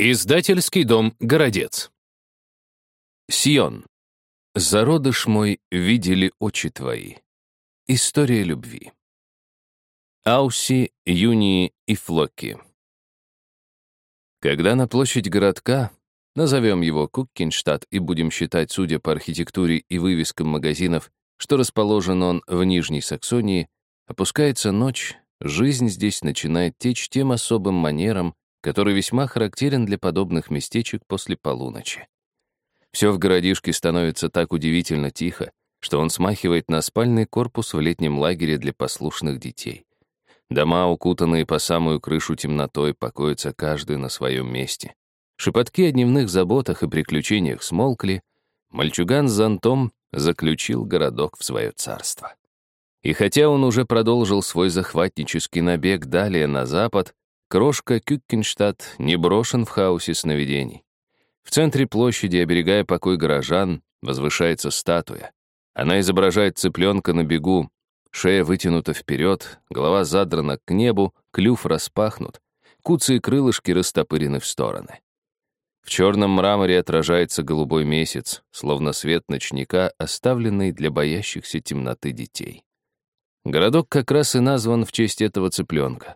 Издательский дом «Городец». Сион. Зародыш мой видели очи твои. История любви. Ауси, Юнии и Флоки. Когда на площадь городка, назовем его Куккинштадт и будем считать, судя по архитектуре и вывескам магазинов, что расположен он в Нижней Саксонии, опускается ночь, жизнь здесь начинает течь тем особым манером, который весьма характерен для подобных местечек после полуночи. Все в городишке становится так удивительно тихо, что он смахивает на спальный корпус в летнем лагере для послушных детей. Дома, укутанные по самую крышу темнотой, покоятся каждый на своем месте. Шепотки о дневных заботах и приключениях смолкли, мальчуган с зонтом заключил городок в свое царство. И хотя он уже продолжил свой захватнический набег далее на запад, Крошка Кюккенштадт не брошен в хаосе сновидений. В центре площади, оберегая покой горожан, возвышается статуя. Она изображает цыпленка на бегу, шея вытянута вперед, голова задрана к небу, клюв распахнут, куцы и крылышки растопырены в стороны. В черном мраморе отражается голубой месяц, словно свет ночника, оставленный для боящихся темноты детей. Городок как раз и назван в честь этого цыпленка.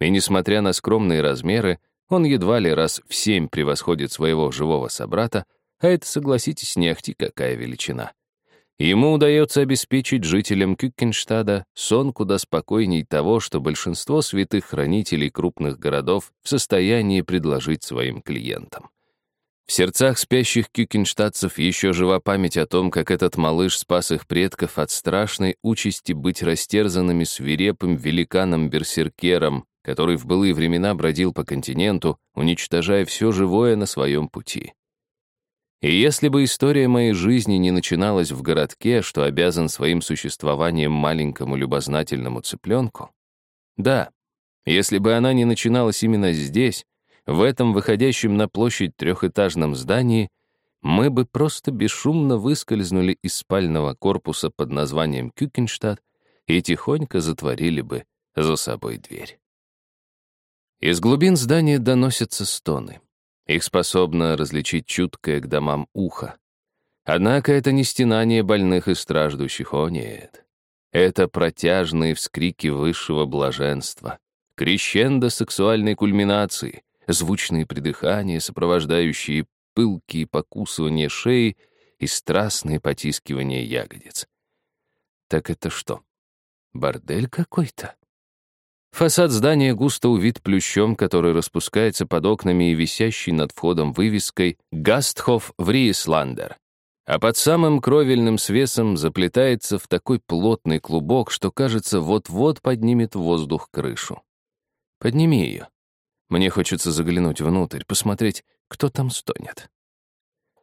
И несмотря на скромные размеры, он едва ли раз в семь превосходит своего живого собрата, а это, согласитесь, не ахти какая величина. Ему удается обеспечить жителям Кюкенштада сон куда спокойней того, что большинство святых хранителей крупных городов в состоянии предложить своим клиентам. В сердцах спящих кюкенштадцев еще жива память о том, как этот малыш спас их предков от страшной участи быть растерзанными свирепым великаном-берсеркером, который в былые времена бродил по континенту, уничтожая все живое на своем пути. И если бы история моей жизни не начиналась в городке, что обязан своим существованием маленькому любознательному цыпленку, да, если бы она не начиналась именно здесь, в этом выходящем на площадь трехэтажном здании, мы бы просто бесшумно выскользнули из спального корпуса под названием Кюкенштадт и тихонько затворили бы за собой дверь. Из глубин здания доносятся стоны. Их способно различить чуткое к домам ухо. Однако это не стенание больных и страждущих, о нет. Это протяжные вскрики высшего блаженства, крещендо сексуальной кульминации, звучные придыхания, сопровождающие пылкие покусывания шеи и страстные потискивания ягодиц. Так это что, бордель какой-то? Фасад здания густо увит плющом, который распускается под окнами и висящий над входом вывеской «Гастхоф Вриесландер». А под самым кровельным свесом заплетается в такой плотный клубок, что, кажется, вот-вот поднимет в воздух крышу. Подними ее. Мне хочется заглянуть внутрь, посмотреть, кто там стонет.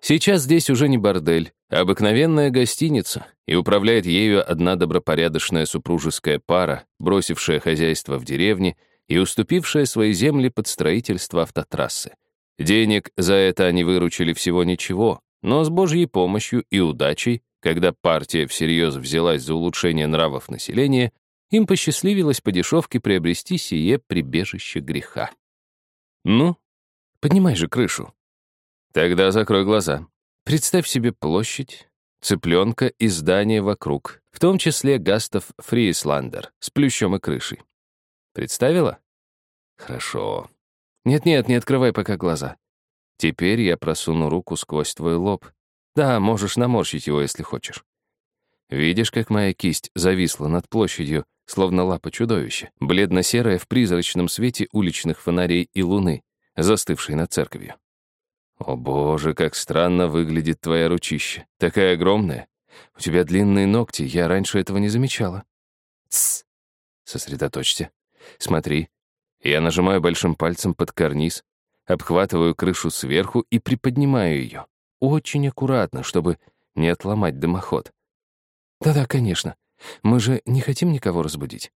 Сейчас здесь уже не бордель, а обыкновенная гостиница, и управляет ею одна добропорядочная супружеская пара, бросившая хозяйство в деревне и уступившая свои земли под строительство автотрассы. Денег за это они выручили всего ничего, но с Божьей помощью и удачей, когда партия всерьез взялась за улучшение нравов населения, им посчастливилось по дешевке приобрести сие прибежище греха. Ну, поднимай же крышу. Тогда закрой глаза. Представь себе площадь, цыпленка и здания вокруг, в том числе Гастов Фрисландер с плющом и крышей. Представила? Хорошо. Нет-нет, не открывай пока глаза. Теперь я просуну руку сквозь твой лоб. Да, можешь наморщить его, если хочешь. Видишь, как моя кисть зависла над площадью, словно лапа чудовища, бледно-серая в призрачном свете уличных фонарей и луны, застывшей над церковью. «О боже, как странно выглядит твоя ручища. Такая огромная. У тебя длинные ногти, я раньше этого не замечала». «Тсс!» Сосредоточься. Смотри. Я нажимаю большим пальцем под карниз, обхватываю крышу сверху и приподнимаю ее. Очень аккуратно, чтобы не отломать дымоход. Да-да, конечно. Мы же не хотим никого разбудить.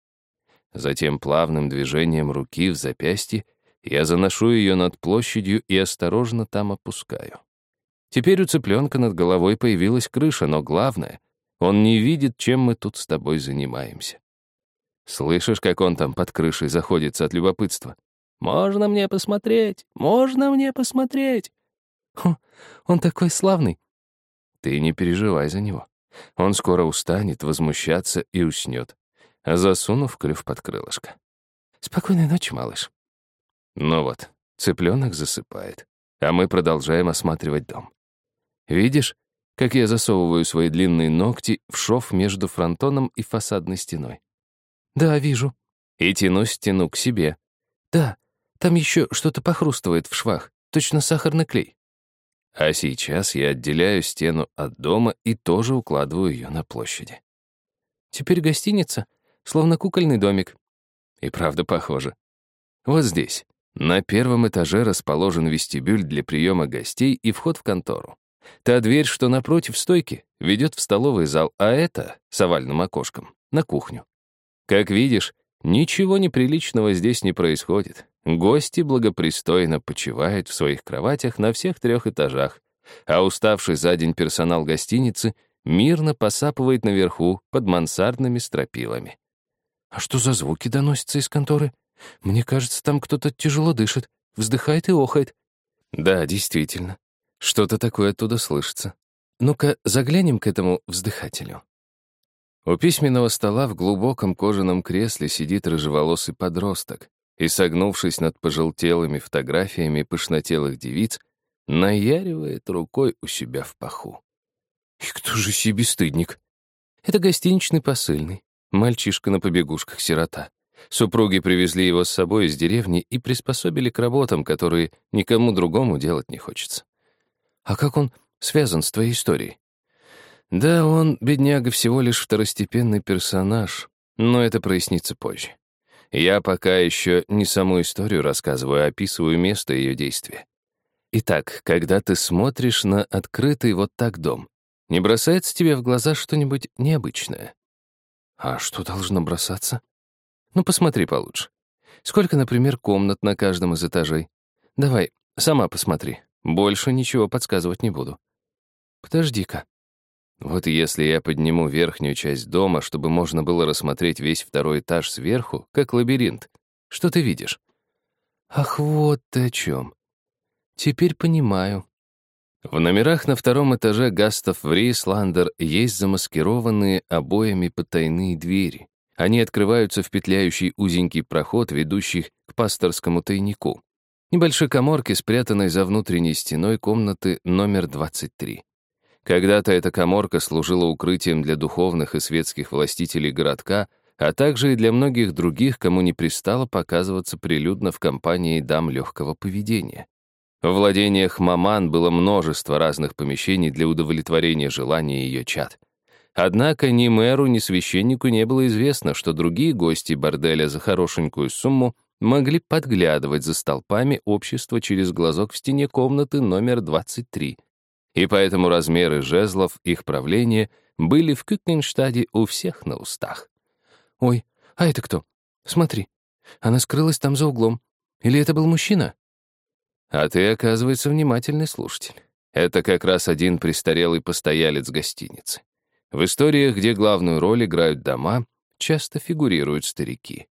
Затем плавным движением руки в запястье я заношу ее над площадью и осторожно там опускаю. Теперь у цыпленка над головой появилась крыша, но главное, он не видит, чем мы тут с тобой занимаемся. Слышишь, как он там под крышей заходится от любопытства? «Можно мне посмотреть? Можно мне посмотреть?» Хм, «Он такой славный». «Ты не переживай за него. Он скоро устанет возмущаться и уснет, а засунув клюв под крылышко. Спокойной ночи, малыш. Ну вот, цыпленок засыпает, а мы продолжаем осматривать дом. Видишь, как я засовываю свои длинные ногти в шов между фронтоном и фасадной стеной? Да, вижу. И тяну стену к себе. Да, там еще что-то похрустывает в швах, точно сахарный клей. А сейчас я отделяю стену от дома и тоже укладываю ее на площади. Теперь гостиница, словно кукольный домик. И правда похоже. Вот здесь, на первом этаже расположен вестибюль для приема гостей и вход в контору. Та дверь, что напротив стойки, ведет в столовый зал, а это, с овальным окошком, на кухню. Как видишь, ничего неприличного здесь не происходит. Гости благопристойно почивают в своих кроватях на всех трех этажах, а уставший за день персонал гостиницы мирно посапывает наверху под мансардными стропилами. «А что за звуки доносятся из конторы? Мне кажется, там кто-то тяжело дышит, вздыхает и охает». «Да, действительно. Что-то такое оттуда слышится. Ну-ка, заглянем к этому вздыхателю». У письменного стола в глубоком кожаном кресле сидит рыжеволосый подросток и, согнувшись над пожелтелыми фотографиями пышнотелых девиц, наяривает рукой у себя в паху. И кто же себе стыдник? Это гостиничный посыльный, мальчишка на побегушках-сирота. Супруги привезли его с собой из деревни и приспособили к работам, которые никому другому делать не хочется. А как он связан с твоей историей? Да, он, бедняга, всего лишь второстепенный персонаж, но это прояснится позже. Я пока еще не саму историю рассказываю, а описываю место ее действия. Итак, когда ты смотришь на открытый вот так дом, не бросается тебе в глаза что-нибудь необычное? А что должно бросаться? Ну, посмотри получше. Сколько, например, комнат на каждом из этажей? Давай, сама посмотри. Больше ничего подсказывать не буду. Подожди-ка. Вот если я подниму верхнюю часть дома, чтобы можно было рассмотреть весь второй этаж сверху, как лабиринт, что ты видишь? Ах, вот ты о чем. Теперь понимаю. В номерах на втором этаже Гастов в Рейсландер есть замаскированные обоями потайные двери. Они открываются в петляющий узенький проход, ведущий к пасторскому тайнику. Небольшой коморки, спрятанной за внутренней стеной комнаты номер 23. Когда-то эта коморка служила укрытием для духовных и светских властителей городка, а также и для многих других, кому не пристало показываться прилюдно в компании дам легкого поведения. В владениях Маман было множество разных помещений для удовлетворения желаний ее чад. Однако ни мэру, ни священнику не было известно, что другие гости борделя за хорошенькую сумму могли подглядывать за столпами общества через глазок в стене комнаты номер 23, и поэтому размеры жезлов их правления были в Кюкенштаде у всех на устах. «Ой, а это кто? Смотри, она скрылась там за углом. Или это был мужчина?» А ты, оказывается, внимательный слушатель. Это как раз один престарелый постоялец гостиницы. В историях, где главную роль играют дома, часто фигурируют старики.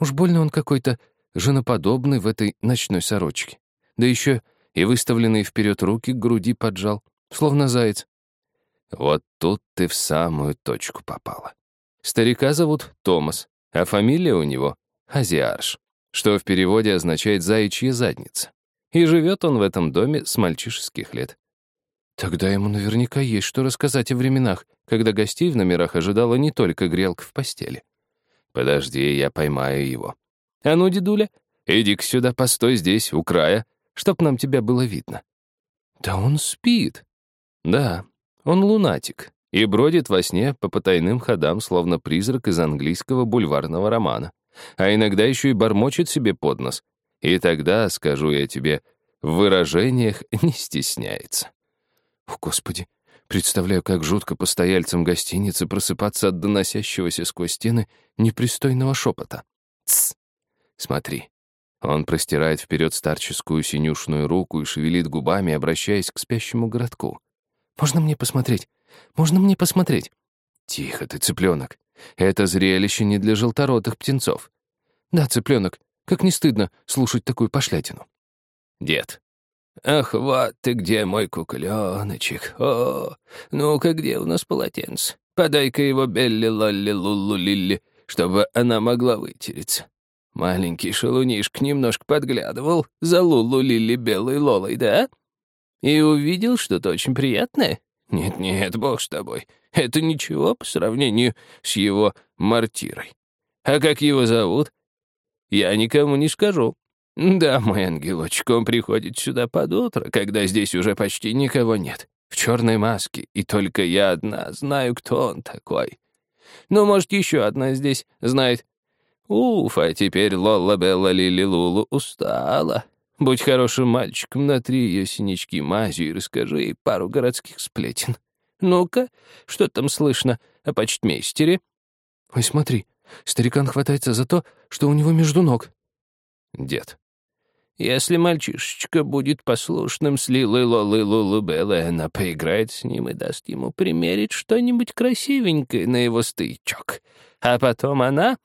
Уж больно он какой-то женоподобный в этой ночной сорочке. Да еще и выставленные вперед руки к груди поджал, словно заяц. Вот тут ты в самую точку попала. Старика зовут Томас, а фамилия у него — Азиарш, что в переводе означает «заячья задница». И живет он в этом доме с мальчишеских лет. Тогда ему наверняка есть что рассказать о временах, когда гостей в номерах ожидала не только грелка в постели. Подожди, я поймаю его. А ну, дедуля, иди-ка сюда, постой здесь, у края, чтоб нам тебя было видно». «Да он спит». «Да, он лунатик и бродит во сне по потайным ходам, словно призрак из английского бульварного романа, а иногда еще и бормочет себе под нос. И тогда, скажу я тебе, в выражениях не стесняется». «О, Господи, представляю, как жутко постояльцам гостиницы просыпаться от доносящегося сквозь стены непристойного шепота. Тсс, смотри, он простирает вперед старческую синюшную руку и шевелит губами, обращаясь к спящему городку. «Можно мне посмотреть? Можно мне посмотреть?» «Тихо ты, цыпленок. Это зрелище не для желторотых птенцов». «Да, цыпленок, Как не стыдно слушать такую пошлятину. Дед. Ах, вот ты где, мой кукленочек. О, ну-ка, где у нас полотенце? Подай-ка его Белли-Лолли-Лулу-Лилли, чтобы она могла вытереться. Маленький шалунишка немножко подглядывал за Лулу-Лилли белой Лолой, да? И увидел что-то очень приятное? Нет-нет, бог с тобой. Это ничего по сравнению с его мартирой. А как его зовут? Я никому не скажу. Да, мой ангелочек, он приходит сюда под утро, когда здесь уже почти никого нет. В черной маске, и только я одна знаю, кто он такой. Ну, может, еще одна здесь знает. Уф, а теперь Лолла Белла Лили Лулу устала. Будь хорошим мальчиком, натри ее синячки мазью и расскажи ей пару городских сплетен. Ну-ка, что там слышно о почтмейстере? Ой, смотри, старикан хватается за то, что у него между ног. Дед. Если мальчишечка будет послушным с Лилой Лолы Лулу Беллы, она поиграет с ним и даст ему примерить что-нибудь красивенькое на его стычок. А потом она...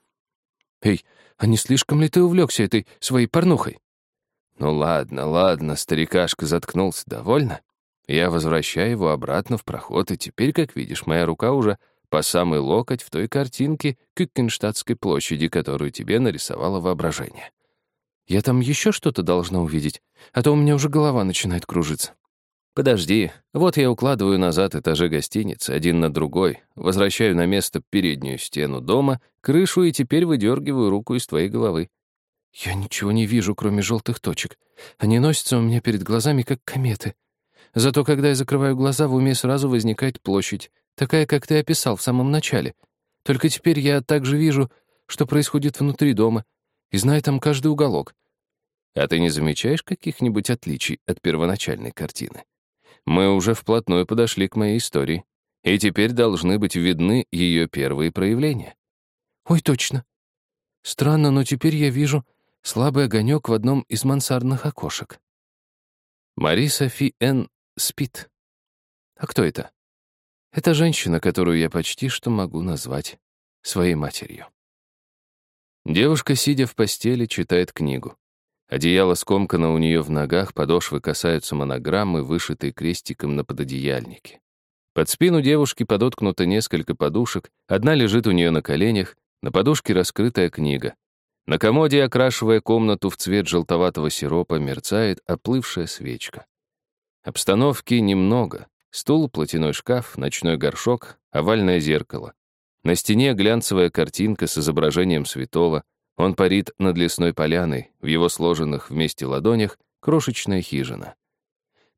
Эй, а не слишком ли ты увлекся этой своей порнухой? Ну ладно, ладно, старикашка заткнулся, довольно. Я возвращаю его обратно в проход, и теперь, как видишь, моя рука уже по самый локоть в той картинке Кюкенштадтской площади, которую тебе нарисовало воображение. Я там еще что-то должна увидеть, а то у меня уже голова начинает кружиться. Подожди, вот я укладываю назад этажи гостиницы, один на другой, возвращаю на место переднюю стену дома, крышу и теперь выдергиваю руку из твоей головы. Я ничего не вижу, кроме желтых точек. Они носятся у меня перед глазами, как кометы. Зато когда я закрываю глаза, в уме сразу возникает площадь, такая, как ты описал в самом начале. Только теперь я также вижу, что происходит внутри дома, и знаю там каждый уголок. А ты не замечаешь каких-нибудь отличий от первоначальной картины? Мы уже вплотную подошли к моей истории, и теперь должны быть видны ее первые проявления. Ой, точно. Странно, но теперь я вижу слабый огонек в одном из мансардных окошек. Мари Софи Н. спит. А кто это? Это женщина, которую я почти что могу назвать своей матерью. Девушка, сидя в постели, читает книгу. Одеяло скомкано у нее в ногах, подошвы касаются монограммы, вышитой крестиком на пододеяльнике. Под спину девушки подоткнуто несколько подушек, одна лежит у нее на коленях, на подушке раскрытая книга. На комоде, окрашивая комнату в цвет желтоватого сиропа, мерцает оплывшая свечка. Обстановки немного. Стул, платяной шкаф, ночной горшок, овальное зеркало. На стене глянцевая картинка с изображением святого, он парит над лесной поляной, в его сложенных вместе ладонях крошечная хижина.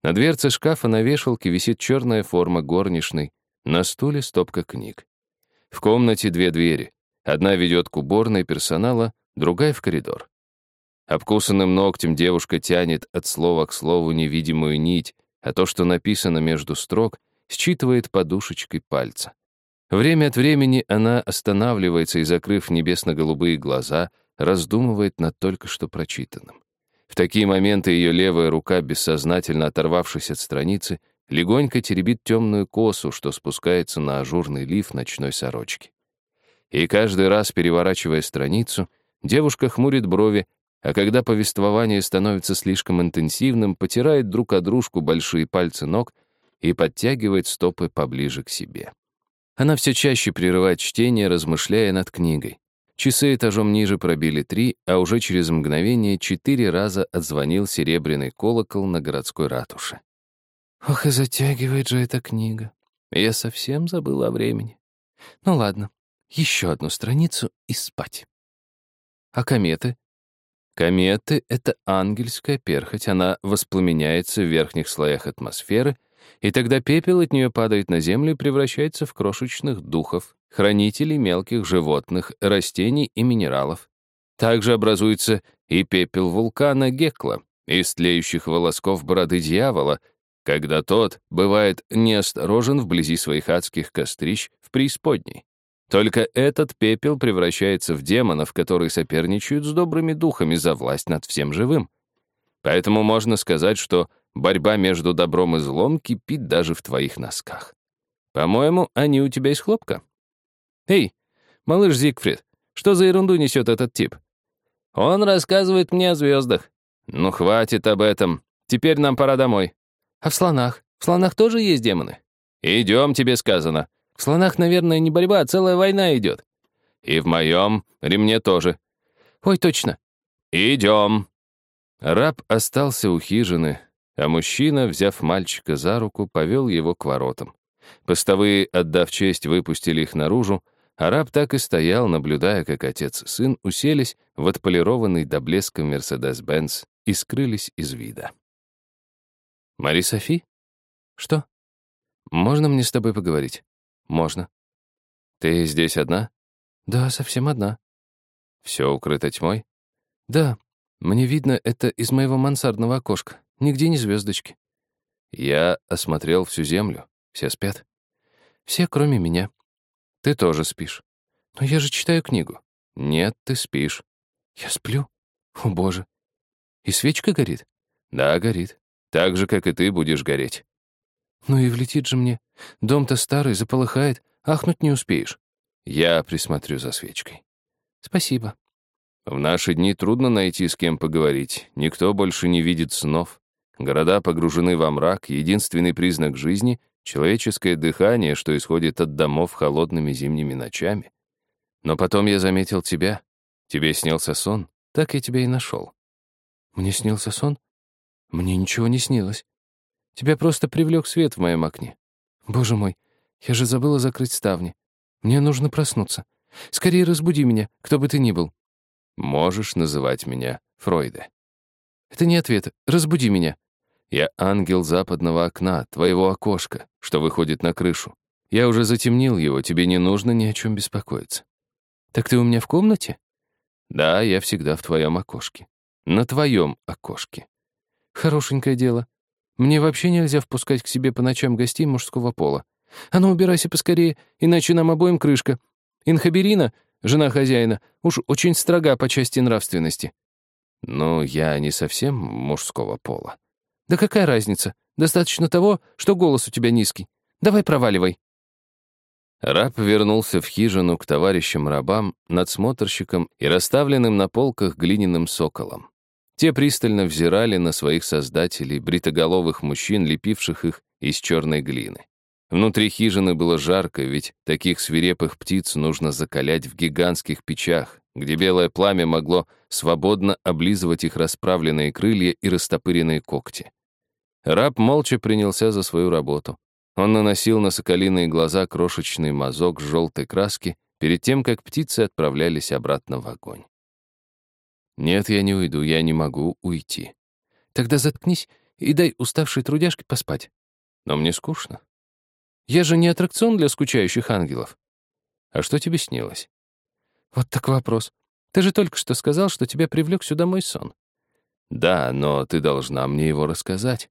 На дверце шкафа на вешалке висит черная форма горничной, на стуле стопка книг. В комнате две двери. Одна ведет к уборной персонала, другая — в коридор. Обкусанным ногтем девушка тянет от слова к слову невидимую нить, а то, что написано между строк, считывает подушечкой пальца. Время от времени она останавливается и, закрыв небесно-голубые глаза, раздумывает над только что прочитанным. В такие моменты ее левая рука, бессознательно оторвавшись от страницы, легонько теребит темную косу, что спускается на ажурный лиф ночной сорочки. И каждый раз, переворачивая страницу, девушка хмурит брови, а когда повествование становится слишком интенсивным, потирает друг о дружку большие пальцы ног и подтягивает стопы поближе к себе. Она все чаще прерывает чтение, размышляя над книгой. Часы этажом ниже пробили три, а уже через мгновение четыре раза отзвонил серебряный колокол на городской ратуше. Ох, и затягивает же эта книга. Я совсем забыла о времени. Ну ладно, еще одну страницу и спать. А кометы? Кометы — это ангельская перхоть, она воспламеняется в верхних слоях атмосферы — и тогда пепел от нее падает на землю и превращается в крошечных духов, хранителей мелких животных, растений и минералов. Также образуется и пепел вулкана Гекла, из тлеющих волосков бороды дьявола, когда тот бывает неосторожен вблизи своих адских кострищ в преисподней. Только этот пепел превращается в демонов, которые соперничают с добрыми духами за власть над всем живым. Поэтому можно сказать, что Борьба между добром и злом кипит даже в твоих носках. По-моему, они у тебя из хлопка. Эй, малыш Зигфрид, что за ерунду несет этот тип? Он рассказывает мне о звездах. Ну, хватит об этом. Теперь нам пора домой. А в слонах? В слонах тоже есть демоны? Идем, тебе сказано. В слонах, наверное, не борьба, а целая война идет. И в моем ремне тоже. Ой, точно. Идем. Раб остался у хижины, а мужчина, взяв мальчика за руку, повел его к воротам. Постовые, отдав честь, выпустили их наружу, а раб так и стоял, наблюдая, как отец и сын уселись в отполированный до блеска Мерседес-Бенц и скрылись из вида. «Мари Софи? Что? Можно мне с тобой поговорить?» «Можно». «Ты здесь одна?» «Да, совсем одна». «Все укрыто тьмой?» «Да, мне видно это из моего мансардного окошка. Нигде не звездочки». «Я осмотрел всю землю. Все спят?» «Все, кроме меня». «Ты тоже спишь». «Но я же читаю книгу». «Нет, ты спишь». «Я сплю? О, боже. И свечка горит?» «Да, горит. Так же, как и ты будешь гореть». «Ну и влетит же мне. Дом-то старый, заполыхает. Ахнуть не успеешь». «Я присмотрю за свечкой». «Спасибо». В наши дни трудно найти с кем поговорить. Никто больше не видит снов. Города погружены во мрак, единственный признак жизни — человеческое дыхание, что исходит от домов холодными зимними ночами. Но потом я заметил тебя. Тебе снился сон, так я тебя и нашел. Мне снился сон? Мне ничего не снилось. Тебя просто привлек свет в моем окне. Боже мой, я же забыла закрыть ставни. Мне нужно проснуться. Скорее разбуди меня, кто бы ты ни был. Можешь называть меня Фройде. Это не ответ. Разбуди меня. Я ангел западного окна, твоего окошка, что выходит на крышу. Я уже затемнил его, тебе не нужно ни о чем беспокоиться. Так ты у меня в комнате? Да, я всегда в твоем окошке. На твоем окошке. Хорошенькое дело. Мне вообще нельзя впускать к себе по ночам гостей мужского пола. А ну, убирайся поскорее, иначе нам обоим крышка. Инхаберина жена хозяина, уж очень строга по части нравственности. Ну, я не совсем мужского пола. Да какая разница? Достаточно того, что голос у тебя низкий. Давай проваливай. Раб вернулся в хижину к товарищам-рабам, надсмотрщикам и расставленным на полках глиняным соколом. Те пристально взирали на своих создателей, бритоголовых мужчин, лепивших их из черной глины. Внутри хижины было жарко, ведь таких свирепых птиц нужно закалять в гигантских печах, где белое пламя могло свободно облизывать их расправленные крылья и растопыренные когти. Раб молча принялся за свою работу. Он наносил на соколиные глаза крошечный мазок желтой краски перед тем, как птицы отправлялись обратно в огонь. «Нет, я не уйду, я не могу уйти». «Тогда заткнись и дай уставшей трудяжке поспать». «Но мне скучно». Я же не аттракцион для скучающих ангелов. А что тебе снилось? Вот так вопрос. Ты же только что сказал, что тебя привлек сюда мой сон. Да, но ты должна мне его рассказать.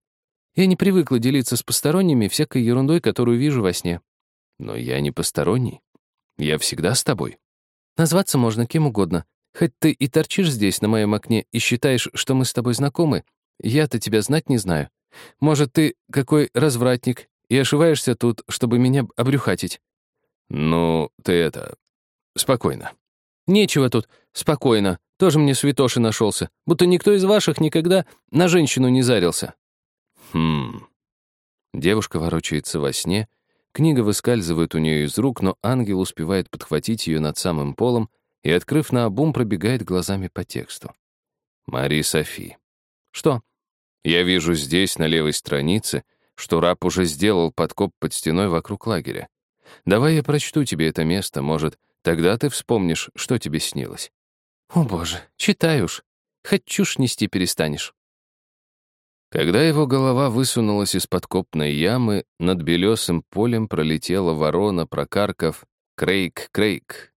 Я не привыкла делиться с посторонними всякой ерундой, которую вижу во сне. Но я не посторонний. Я всегда с тобой. Назваться можно кем угодно. Хоть ты и торчишь здесь, на моем окне, и считаешь, что мы с тобой знакомы, я-то тебя знать не знаю. Может, ты какой развратник и ошиваешься тут, чтобы меня обрюхатить». «Ну, ты это... спокойно». «Нечего тут. Спокойно. Тоже мне святоши нашелся. Будто никто из ваших никогда на женщину не зарился». «Хм...» Девушка ворочается во сне, книга выскальзывает у нее из рук, но ангел успевает подхватить ее над самым полом и, открыв на обум, пробегает глазами по тексту. «Мари Софи». «Что?» «Я вижу здесь, на левой странице, — что раб уже сделал подкоп под стеной вокруг лагеря. Давай я прочту тебе это место, может, тогда ты вспомнишь, что тебе снилось. О, боже, читай уж. Хоть чушь нести перестанешь. Когда его голова высунулась из подкопной ямы, над белесым полем пролетела ворона, прокаркав «Крейк-крейк».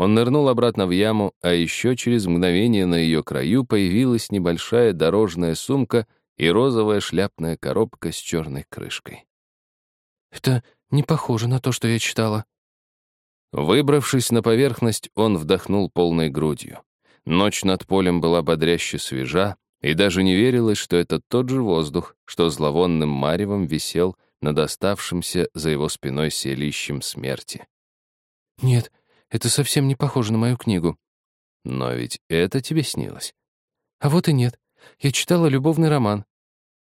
Он нырнул обратно в яму, а еще через мгновение на ее краю появилась небольшая дорожная сумка — и розовая шляпная коробка с черной крышкой. «Это не похоже на то, что я читала». Выбравшись на поверхность, он вдохнул полной грудью. Ночь над полем была бодряще свежа, и даже не верилось, что это тот же воздух, что зловонным маревом висел над оставшимся за его спиной селищем смерти. «Нет, это совсем не похоже на мою книгу». Но ведь это тебе снилось. А вот и нет. Я читала любовный роман.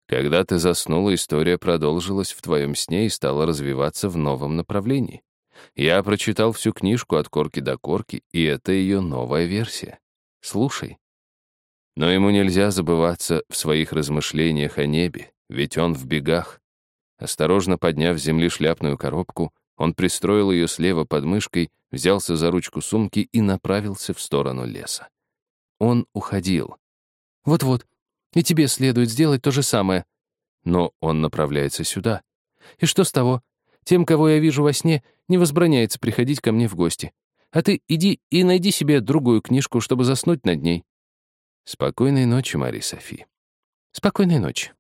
Когда ты заснула, история продолжилась в твоем сне и стала развиваться в новом направлении. Я прочитал всю книжку от корки до корки, и это ее новая версия. Слушай. Но ему нельзя забываться в своих размышлениях о небе, ведь он в бегах. Осторожно подняв с земли шляпную коробку, он пристроил ее слева под мышкой, взялся за ручку сумки и направился в сторону леса. Он уходил. Вот-вот, и тебе следует сделать то же самое. Но он направляется сюда. И что с того? Тем, кого я вижу во сне, не возбраняется приходить ко мне в гости. А ты иди и найди себе другую книжку, чтобы заснуть над ней. Спокойной ночи, Мари Софи. Спокойной ночи.